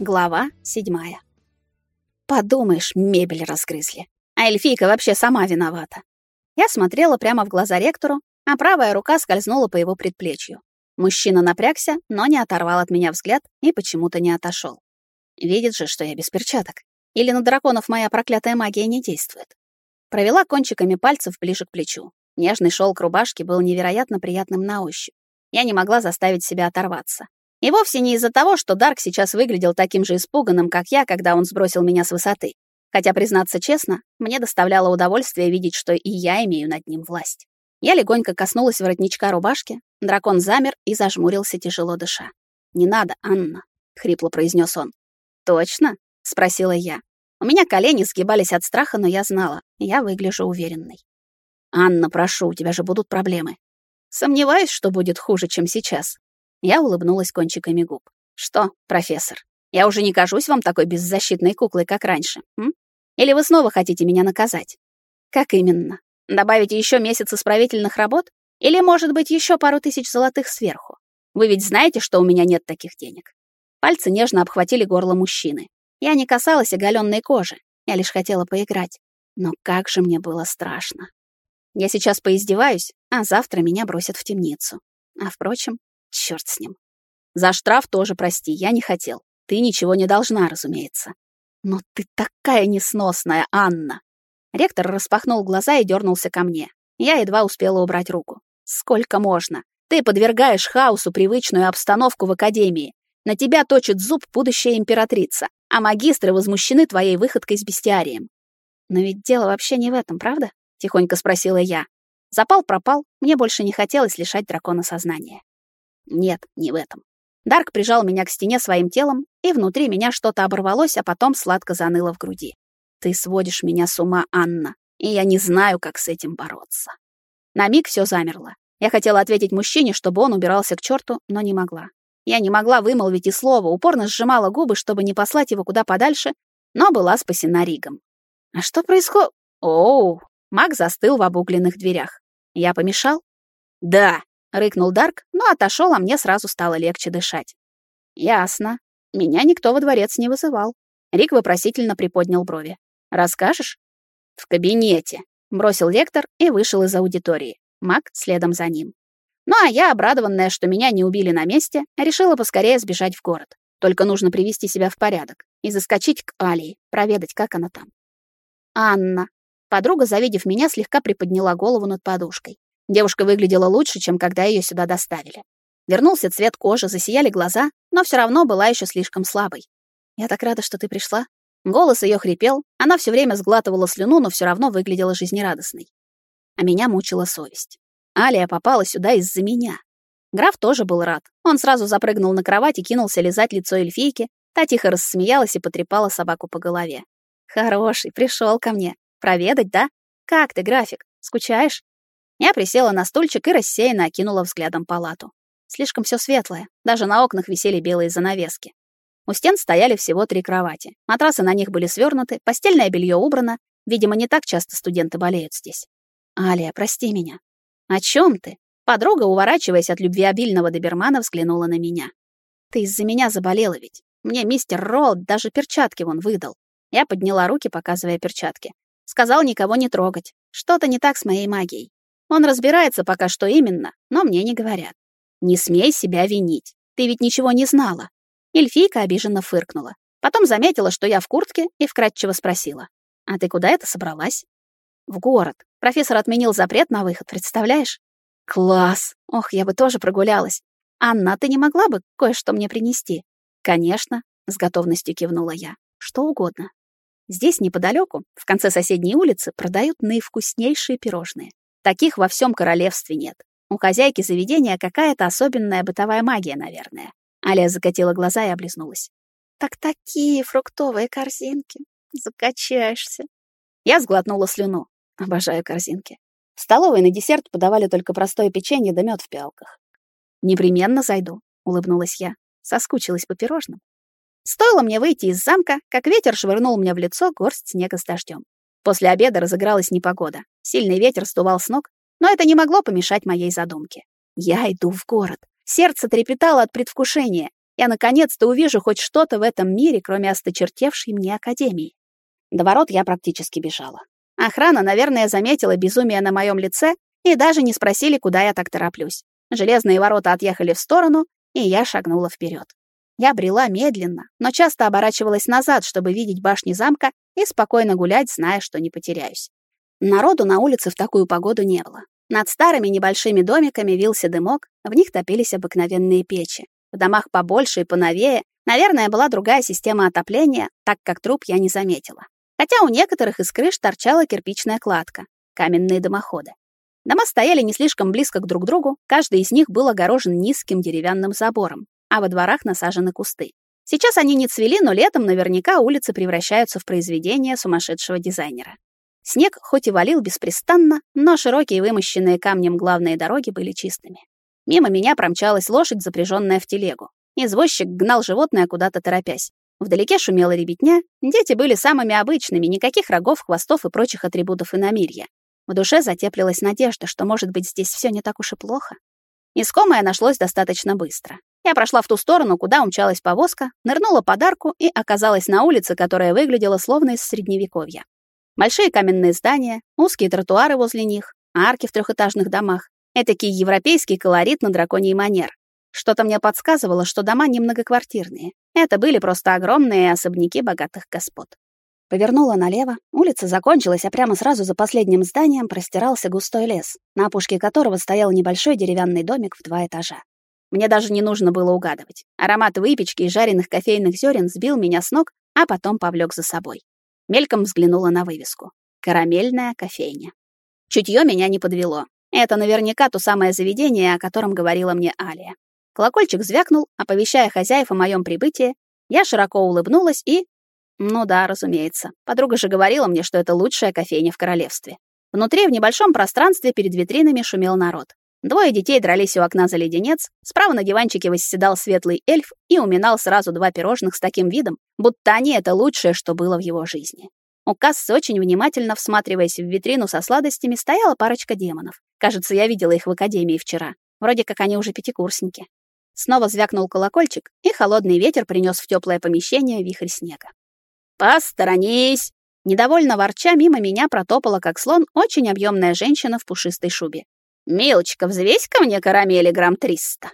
Глава седьмая. Подумаешь, мебель разгрызли. А эльфийка вообще сама виновата. Я смотрела прямо в глаза ректору, а правая рука скользнула по его предплечью. Мужчина напрягся, но не оторвал от меня взгляд и почему-то не отошел. Видит же, что я без перчаток. Или на драконов моя проклятая магия не действует. Провела кончиками пальцев ближе к плечу. Нежный шелк рубашки был невероятно приятным на ощупь. Я не могла заставить себя оторваться. И вовсе не из-за того, что Дарк сейчас выглядел таким же испуганным, как я, когда он сбросил меня с высоты. Хотя, признаться честно, мне доставляло удовольствие видеть, что и я имею над ним власть. Я легонько коснулась воротничка рубашки, дракон замер и зажмурился, тяжело дыша. «Не надо, Анна», — хрипло произнес он. «Точно?» — спросила я. У меня колени сгибались от страха, но я знала, я выгляжу уверенной. «Анна, прошу, у тебя же будут проблемы». «Сомневаюсь, что будет хуже, чем сейчас», я улыбнулась кончиками губ. «Что, профессор, я уже не кажусь вам такой беззащитной куклой, как раньше, м? Или вы снова хотите меня наказать?» «Как именно? Добавите еще месяц исправительных работ? Или, может быть, еще пару тысяч золотых сверху? Вы ведь знаете, что у меня нет таких денег?» Пальцы нежно обхватили горло мужчины. Я не касалась оголенной кожи, я лишь хотела поиграть. Но как же мне было страшно. Я сейчас поиздеваюсь, а завтра меня бросят в темницу. А впрочем, Черт с ним. За штраф тоже прости, я не хотел. Ты ничего не должна, разумеется. Но ты такая несносная, Анна. Ректор распахнул глаза и дернулся ко мне. Я едва успела убрать руку. Сколько можно? Ты подвергаешь хаосу привычную обстановку в академии. На тебя точит зуб будущая императрица, а магистры возмущены твоей выходкой с бестиарием. Но ведь дело вообще не в этом, правда? Тихонько спросила я. Запал пропал, мне больше не хотелось лишать дракона сознания. Нет, не в этом. Дарк прижал меня к стене своим телом, и внутри меня что-то оборвалось, а потом сладко заныло в груди. Ты сводишь меня с ума, Анна, и я не знаю, как с этим бороться. На миг все замерло. Я хотела ответить мужчине, чтобы он убирался к черту, но не могла. Я не могла вымолвить и слова, упорно сжимала губы, чтобы не послать его куда подальше, но была спасена Ригом. А что происходит? Оу! Маг застыл в обугленных дверях. Я помешал? Да, Рыкнул Дарк, но отошел, а мне сразу стало легче дышать. Ясно. Меня никто во дворец не вызывал. Рик вопросительно приподнял брови. Расскажешь? В кабинете. Бросил лектор и вышел из аудитории. Мак следом за ним. Ну а я, обрадованная, что меня не убили на месте, решила поскорее сбежать в город. Только нужно привести себя в порядок и заскочить к Алии, проведать, как она там. Анна. Подруга, завидев меня, слегка приподняла голову над подушкой. Девушка выглядела лучше, чем когда ее сюда доставили. Вернулся цвет кожи, засияли глаза, но все равно была еще слишком слабой. «Я так рада, что ты пришла». Голос ее хрипел, она все время сглатывала слюну, но все равно выглядела жизнерадостной. А меня мучила совесть. Алия попала сюда из-за меня. Граф тоже был рад. Он сразу запрыгнул на кровать и кинулся лизать лицо эльфийки. Та тихо рассмеялась и потрепала собаку по голове. «Хороший, пришел ко мне. Проведать, да? Как ты, график? Скучаешь?» Я присела на стульчик и рассеянно окинула взглядом палату. Слишком все светлое, даже на окнах висели белые занавески. У стен стояли всего три кровати. Матрасы на них были свернуты, постельное белье убрано. Видимо, не так часто студенты болеют здесь. «Алия, прости меня». «О чем ты?» Подруга, уворачиваясь от любвеобильного добермана, взглянула на меня. «Ты из-за меня заболела ведь. Мне мистер Ролд даже перчатки вон выдал». Я подняла руки, показывая перчатки. Сказал никого не трогать. Что-то не так с моей магией. Он разбирается пока что именно, но мне не говорят. Не смей себя винить. Ты ведь ничего не знала. Эльфийка обиженно фыркнула. Потом заметила, что я в куртке, и вкратчиво спросила. «А ты куда это собралась?» «В город. Профессор отменил запрет на выход, представляешь?» «Класс! Ох, я бы тоже прогулялась. Анна, ты не могла бы кое-что мне принести?» «Конечно», — с готовностью кивнула я. «Что угодно». Здесь неподалеку, в конце соседней улицы, продают наивкуснейшие пирожные. Таких во всем королевстве нет. У хозяйки заведения какая-то особенная бытовая магия, наверное. Аля закатила глаза и облизнулась. Так такие фруктовые корзинки. Закачаешься. Я сглотнула слюну. Обожаю корзинки. В столовой на десерт подавали только простое печенье да мед в пиалках. «Непременно зайду», — улыбнулась я. Соскучилась по пирожным. Стоило мне выйти из замка, как ветер швырнул мне в лицо горсть снега с дождем. После обеда разыгралась непогода. Сильный ветер стувал с ног, но это не могло помешать моей задумке. Я иду в город. Сердце трепетало от предвкушения. Я наконец-то увижу хоть что-то в этом мире, кроме осточертевшей мне академии. До ворот я практически бежала. Охрана, наверное, заметила безумие на моем лице и даже не спросили, куда я так тороплюсь. Железные ворота отъехали в сторону, и я шагнула вперед. Я брела медленно, но часто оборачивалась назад, чтобы видеть башни замка и спокойно гулять, зная, что не потеряюсь. Народу на улице в такую погоду не было. Над старыми небольшими домиками вился дымок, в них топились обыкновенные печи. В домах побольше и поновее, наверное, была другая система отопления, так как труп я не заметила. Хотя у некоторых из крыш торчала кирпичная кладка, каменные дымоходы. Дома стояли не слишком близко друг к другу, каждый из них был огорожен низким деревянным забором, а во дворах насажены кусты. Сейчас они не цвели, но летом наверняка улицы превращаются в произведение сумасшедшего дизайнера. Снег хоть и валил беспрестанно, но широкие вымощенные камнем главные дороги были чистыми. Мимо меня промчалась лошадь, запряженная в телегу. Извозчик гнал животное куда-то торопясь. Вдалеке шумела ребятня, дети были самыми обычными, никаких рогов, хвостов и прочих атрибутов иномирья. В душе затеплилась надежда, что, может быть, здесь все не так уж и плохо. Искомое нашлось достаточно быстро. Я прошла в ту сторону, куда умчалась повозка, нырнула под арку и оказалась на улице, которая выглядела словно из средневековья. Большие каменные здания, узкие тротуары возле них, арки в трехэтажных домах. Этакий европейский колорит на драконий манер. Что-то мне подсказывало, что дома не многоквартирные. Это были просто огромные особняки богатых господ. Повернула налево, улица закончилась, а прямо сразу за последним зданием простирался густой лес, на опушке которого стоял небольшой деревянный домик в два этажа. Мне даже не нужно было угадывать. Аромат выпечки и жареных кофейных зерен сбил меня с ног, а потом повлек за собой. Мельком взглянула на вывеску. «Карамельная кофейня». Чутье меня не подвело. Это наверняка то самое заведение, о котором говорила мне Алия. Колокольчик звякнул, оповещая хозяев о моем прибытии. Я широко улыбнулась и... Ну да, разумеется. Подруга же говорила мне, что это лучшая кофейня в королевстве. Внутри, в небольшом пространстве перед витринами шумел народ. Двое детей дрались у окна за леденец, справа на диванчике восседал светлый эльф и уминал сразу два пирожных с таким видом, будто они — это лучшее, что было в его жизни. У кассы, очень внимательно всматриваясь в витрину со сладостями, стояла парочка демонов. Кажется, я видела их в академии вчера. Вроде как они уже пятикурсники. Снова звякнул колокольчик, и холодный ветер принес в теплое помещение вихрь снега. «Посторонись!» Недовольно ворча мимо меня протопала, как слон, очень объемная женщина в пушистой шубе. «Милочка, взвесь ко мне карамели грамм триста».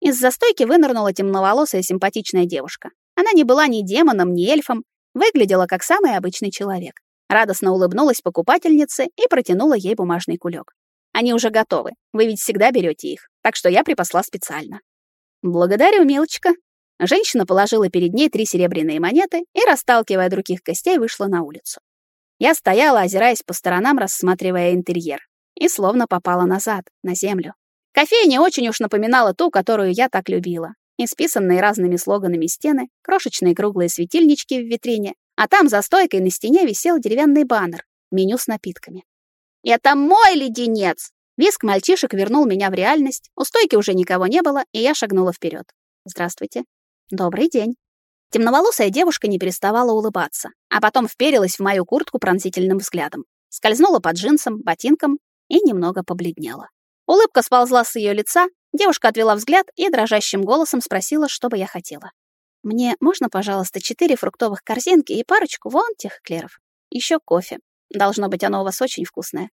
Из застойки вынырнула темноволосая симпатичная девушка. Она не была ни демоном, ни эльфом, выглядела как самый обычный человек. Радостно улыбнулась покупательнице и протянула ей бумажный кулек. «Они уже готовы, вы ведь всегда берете их, так что я припасла специально». «Благодарю, милочка». Женщина положила перед ней три серебряные монеты и, расталкивая других гостей, вышла на улицу. Я стояла, озираясь по сторонам, рассматривая интерьер, и словно попала назад, на землю. Кофейня очень уж напоминала ту, которую я так любила. Исписанные разными слоганами стены, крошечные круглые светильнички в витрине, а там за стойкой на стене висел деревянный баннер, меню с напитками. «Это мой леденец!» Виск мальчишек вернул меня в реальность, у стойки уже никого не было, и я шагнула вперед. «Здравствуйте». «Добрый день». Темноволосая девушка не переставала улыбаться, а потом вперилась в мою куртку пронзительным взглядом, скользнула под джинсом, ботинком и немного побледнела. Улыбка сползла с ее лица, девушка отвела взгляд и дрожащим голосом спросила, что бы я хотела. «Мне можно, пожалуйста, четыре фруктовых корзинки и парочку вон тех эклеров? Еще кофе. Должно быть, оно у вас очень вкусное.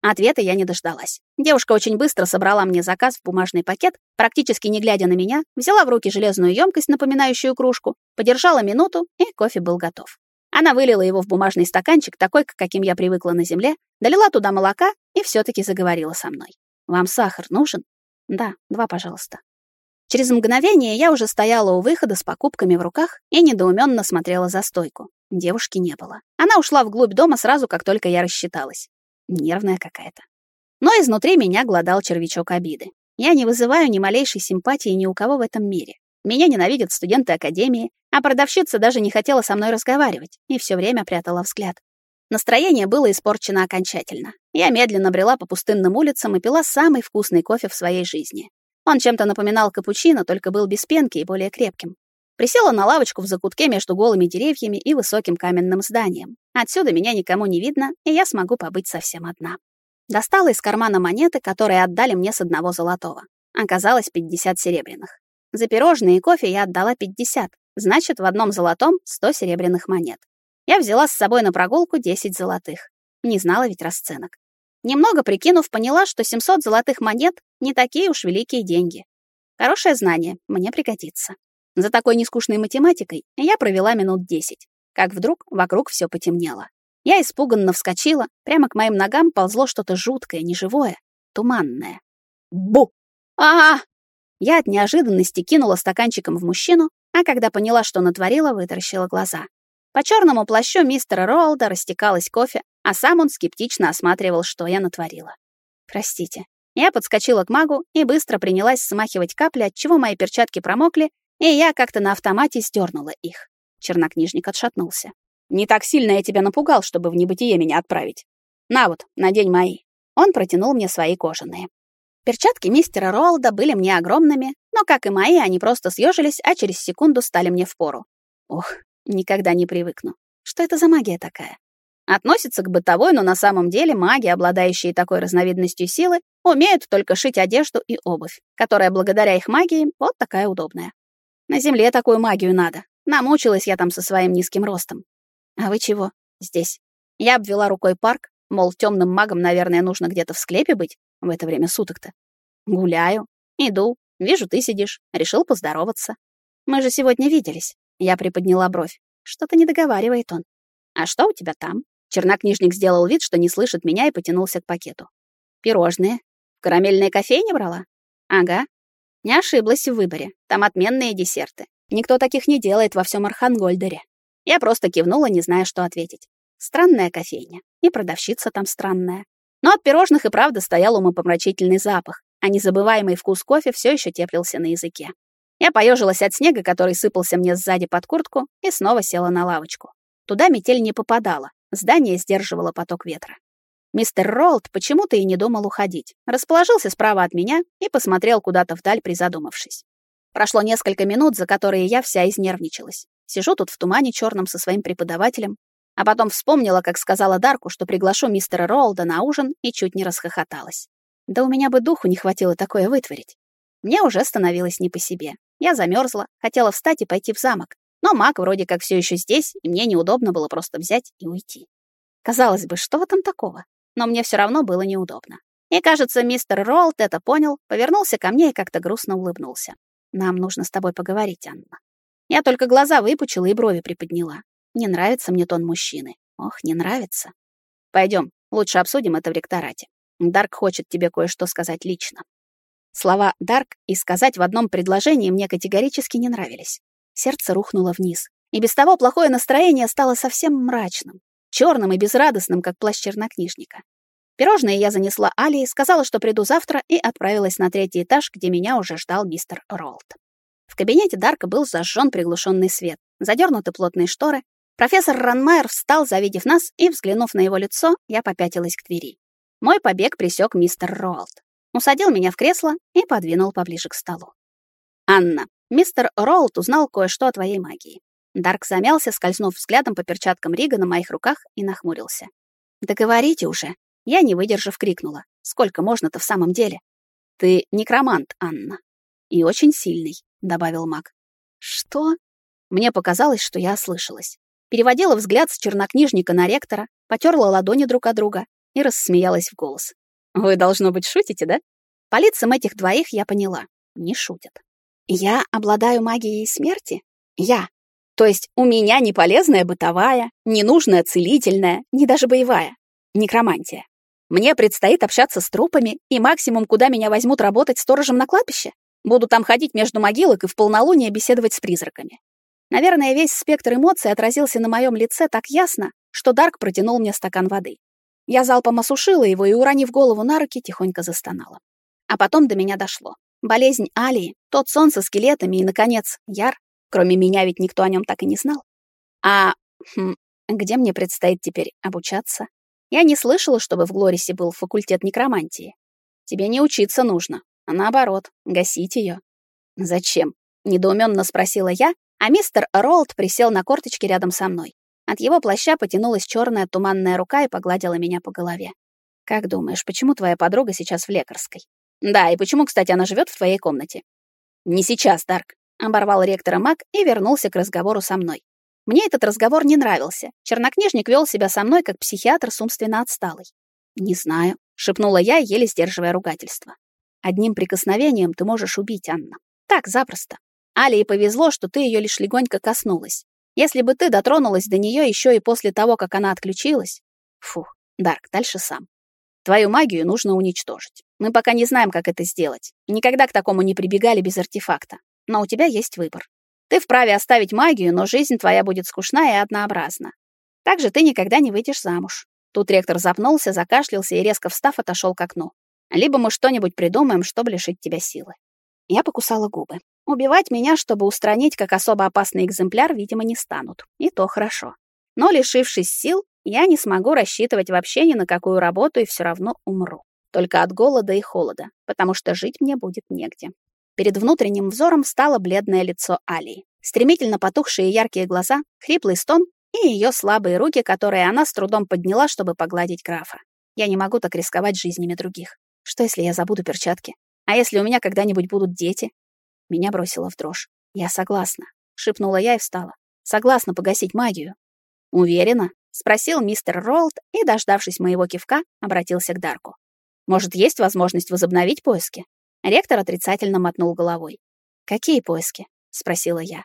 Ответа я не дождалась. Девушка очень быстро собрала мне заказ в бумажный пакет, практически не глядя на меня, взяла в руки железную емкость, напоминающую кружку, подержала минуту, и кофе был готов. Она вылила его в бумажный стаканчик, такой, к каким я привыкла на земле, долила туда молока и все таки заговорила со мной. «Вам сахар нужен?» «Да, два, пожалуйста». Через мгновение я уже стояла у выхода с покупками в руках и недоуменно смотрела за стойку. Девушки не было. Она ушла вглубь дома сразу, как только я рассчиталась. Нервная какая-то. Но изнутри меня глодал червячок обиды. Я не вызываю ни малейшей симпатии ни у кого в этом мире. Меня ненавидят студенты академии, а продавщица даже не хотела со мной разговаривать и все время прятала взгляд. Настроение было испорчено окончательно. Я медленно брела по пустынным улицам и пила самый вкусный кофе в своей жизни. Он чем-то напоминал капучино, только был без пенки и более крепким. Присела на лавочку в закутке между голыми деревьями и высоким каменным зданием. Отсюда меня никому не видно, и я смогу побыть совсем одна. Достала из кармана монеты, которые отдали мне с одного золотого. Оказалось 50 серебряных. За пирожные и кофе я отдала 50, значит, в одном золотом 100 серебряных монет. Я взяла с собой на прогулку 10 золотых. Не знала ведь расценок. Немного прикинув, поняла, что 700 золотых монет не такие уж великие деньги. Хорошее знание, мне пригодится. За такой нескучной математикой я провела минут 10, как вдруг вокруг все потемнело. Я испуганно вскочила, прямо к моим ногам ползло что-то жуткое, неживое, туманное. Бу! а, -а, -а Я от неожиданности кинула стаканчиком в мужчину, а когда поняла, что натворила, вытаращила глаза. По черному плащу мистера Роалда растекалось кофе, а сам он скептично осматривал, что я натворила. Простите. Я подскочила к магу и быстро принялась смахивать капли, от чего мои перчатки промокли, и я как-то на автомате сдернула их. Чернокнижник отшатнулся. «Не так сильно я тебя напугал, чтобы в небытие меня отправить. На вот, надень мои». Он протянул мне свои кожаные. Перчатки мистера Роалда были мне огромными, но, как и мои, они просто съежились, а через секунду стали мне впору. Ох, Никогда не привыкну. Что это за магия такая? Относится к бытовой, но на самом деле маги, обладающие такой разновидностью силы, умеют только шить одежду и обувь, которая благодаря их магии вот такая удобная. На земле такую магию надо. Намучилась я там со своим низким ростом. А вы чего? Здесь. Я обвела рукой парк, мол, темным магам, наверное, нужно где-то в склепе быть в это время суток-то. Гуляю, иду, вижу, ты сидишь, решил поздороваться. Мы же сегодня виделись. Я приподняла бровь. Что-то не договаривает он. А что у тебя там? Чернокнижник сделал вид, что не слышит меня и потянулся к пакету. Пирожные. В карамельной кофейне брала? Ага. Не ошиблась в выборе. Там отменные десерты. Никто таких не делает во всем Архангольдере. Я просто кивнула, не зная, что ответить. Странная кофейня. И продавщица там странная. Но от пирожных и правда стоял умопомрачительный запах, а незабываемый вкус кофе все еще теплился на языке. Я поежилась от снега, который сыпался мне сзади под куртку, и снова села на лавочку. Туда метель не попадала, здание сдерживало поток ветра. Мистер Ролд почему-то и не думал уходить. Расположился справа от меня и посмотрел куда-то вдаль, призадумавшись. Прошло несколько минут, за которые я вся изнервничалась. Сижу тут в тумане черном со своим преподавателем, а потом вспомнила, как сказала Дарку, что приглашу мистера Ролда на ужин, и чуть не расхохоталась. Да у меня бы духу не хватило такое вытворить. Мне уже становилось не по себе. Я замерзла, хотела встать и пойти в замок. Но маг вроде как все еще здесь, и мне неудобно было просто взять и уйти. Казалось бы, что в этом такого? Но мне все равно было неудобно. И, кажется, мистер Ролт это понял, повернулся ко мне и как-то грустно улыбнулся. «Нам нужно с тобой поговорить, Анна». Я только глаза выпучила и брови приподняла. Не нравится мне тон мужчины. Ох, не нравится. Пойдем, лучше обсудим это в ректорате. Дарк хочет тебе кое-что сказать лично. Слова «дарк» и «сказать» в одном предложении мне категорически не нравились. Сердце рухнуло вниз. И без того плохое настроение стало совсем мрачным, черным и безрадостным, как плащ чернокнижника. Пирожные я занесла Алии, сказала, что приду завтра, и отправилась на третий этаж, где меня уже ждал мистер Ролд. В кабинете Дарка был зажжен приглушенный свет, задернуты плотные шторы. Профессор Ранмайер встал, завидев нас, и, взглянув на его лицо, я попятилась к двери. Мой побег присек мистер Ролд усадил меня в кресло и подвинул поближе к столу. «Анна, мистер Роуд узнал кое-что о твоей магии». Дарк замялся, скользнув взглядом по перчаткам Рига на моих руках и нахмурился. «Договорите уже!» Я, не выдержав, крикнула. «Сколько можно-то в самом деле?» «Ты некромант, Анна. И очень сильный», — добавил маг. «Что?» Мне показалось, что я ослышалась. Переводила взгляд с чернокнижника на ректора, потерла ладони друг от друга и рассмеялась в голос. Вы, должно быть, шутите, да? По лицам этих двоих я поняла. Не шутят. Я обладаю магией смерти? Я. То есть у меня не полезная бытовая, не нужная целительная, не даже боевая. Некромантия. Мне предстоит общаться с трупами, и максимум, куда меня возьмут работать сторожем на кладбище. Буду там ходить между могилок и в полнолуние беседовать с призраками. Наверное, весь спектр эмоций отразился на моем лице так ясно, что Дарк протянул мне стакан воды. Я залпом осушила его и, уронив голову на руки, тихонько застонала. А потом до меня дошло. Болезнь Алии, тот сон со скелетами и, наконец, Яр. Кроме меня ведь никто о нем так и не знал. А хм, где мне предстоит теперь обучаться? Я не слышала, чтобы в Глорисе был факультет некромантии. Тебе не учиться нужно, а наоборот, гасить ее. Зачем? Недоуменно спросила я, а мистер Ролд присел на корточки рядом со мной. От его плаща потянулась черная туманная рука и погладила меня по голове. «Как думаешь, почему твоя подруга сейчас в лекарской?» «Да, и почему, кстати, она живет в твоей комнате?» «Не сейчас, Дарк», — оборвал ректора Мак и вернулся к разговору со мной. Мне этот разговор не нравился. Чернокнижник вел себя со мной как психиатр с умственно отсталый. «Не знаю», — шепнула я, еле сдерживая ругательство. «Одним прикосновением ты можешь убить Анна. Так, запросто. Алии повезло, что ты ее лишь легонько коснулась. Если бы ты дотронулась до нее еще и после того, как она отключилась... Фух, Дарк, дальше сам. Твою магию нужно уничтожить. Мы пока не знаем, как это сделать. Никогда к такому не прибегали без артефакта. Но у тебя есть выбор. Ты вправе оставить магию, но жизнь твоя будет скучна и однообразна. Также ты никогда не выйдешь замуж. Тут ректор запнулся, закашлялся и, резко встав, отошел к окну. Либо мы что-нибудь придумаем, чтобы лишить тебя силы. Я покусала губы. Убивать меня, чтобы устранить как особо опасный экземпляр, видимо, не станут. И то хорошо. Но, лишившись сил, я не смогу рассчитывать вообще ни на какую работу и все равно умру. Только от голода и холода, потому что жить мне будет негде. Перед внутренним взором встало бледное лицо Алии. Стремительно потухшие яркие глаза, хриплый стон и ее слабые руки, которые она с трудом подняла, чтобы погладить графа. Я не могу так рисковать жизнями других. Что, если я забуду перчатки? А если у меня когда-нибудь будут дети? Меня бросило в дрожь. Я согласна, шипнула я и встала. Согласна погасить магию. Уверена? спросил мистер Ролд и, дождавшись моего кивка, обратился к Дарку. Может, есть возможность возобновить поиски? Ректор отрицательно мотнул головой. Какие поиски? спросила я.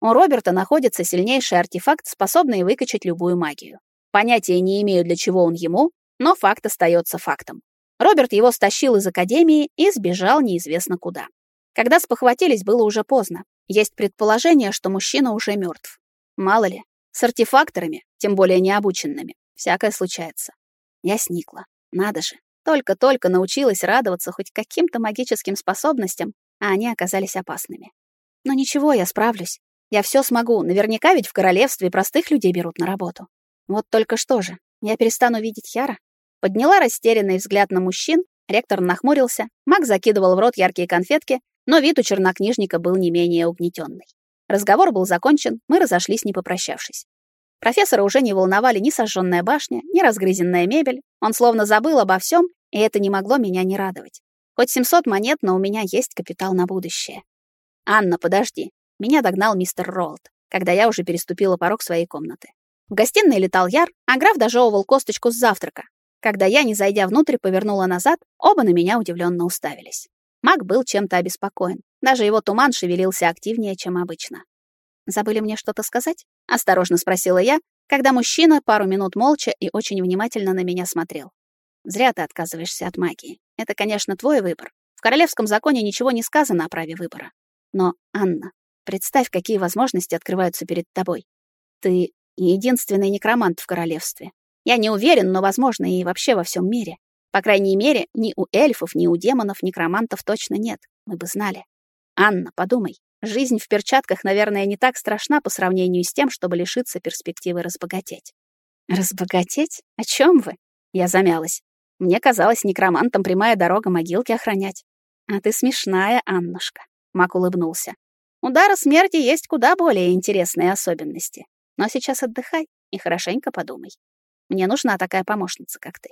У Роберта находится сильнейший артефакт, способный выкачать любую магию. Понятия не имею, для чего он ему, но факт остается фактом. Роберт его стащил из академии и сбежал неизвестно куда. Когда спохватились, было уже поздно. Есть предположение, что мужчина уже мертв. Мало ли, с артефакторами, тем более необученными, всякое случается. Я сникла. Надо же. Только-только научилась радоваться хоть каким-то магическим способностям, а они оказались опасными. Но ничего, я справлюсь. Я все смогу. Наверняка ведь в королевстве простых людей берут на работу. Вот только что же, я перестану видеть Яра? Подняла растерянный взгляд на мужчин, ректор нахмурился, маг закидывал в рот яркие конфетки, но вид у чернокнижника был не менее угнетенный. Разговор был закончен, мы разошлись, не попрощавшись. Профессора уже не волновали ни сожженная башня, ни разгрызенная мебель. Он словно забыл обо всем, и это не могло меня не радовать. Хоть 700 монет, но у меня есть капитал на будущее. «Анна, подожди». Меня догнал мистер Ролд, когда я уже переступила порог своей комнаты. В гостиной летал Яр, а граф дожевывал косточку с завтрака, когда я, не зайдя внутрь, повернула назад, оба на меня удивленно уставились. Маг был чем-то обеспокоен. Даже его туман шевелился активнее, чем обычно. «Забыли мне что-то сказать?» — осторожно спросила я, когда мужчина пару минут молча и очень внимательно на меня смотрел. «Зря ты отказываешься от магии. Это, конечно, твой выбор. В королевском законе ничего не сказано о праве выбора. Но, Анна, представь, какие возможности открываются перед тобой. Ты единственный некромант в королевстве. Я не уверен, но, возможно, и вообще во всем мире. По крайней мере, ни у эльфов, ни у демонов, некромантов точно нет. Мы бы знали. Анна, подумай. Жизнь в перчатках, наверное, не так страшна по сравнению с тем, чтобы лишиться перспективы разбогатеть. Разбогатеть? О чем вы? Я замялась. Мне казалось, некромантам прямая дорога могилки охранять. А ты смешная, Аннушка. Мак улыбнулся. У дара смерти есть куда более интересные особенности. Но сейчас отдыхай и хорошенько подумай. Мне нужна такая помощница, как ты.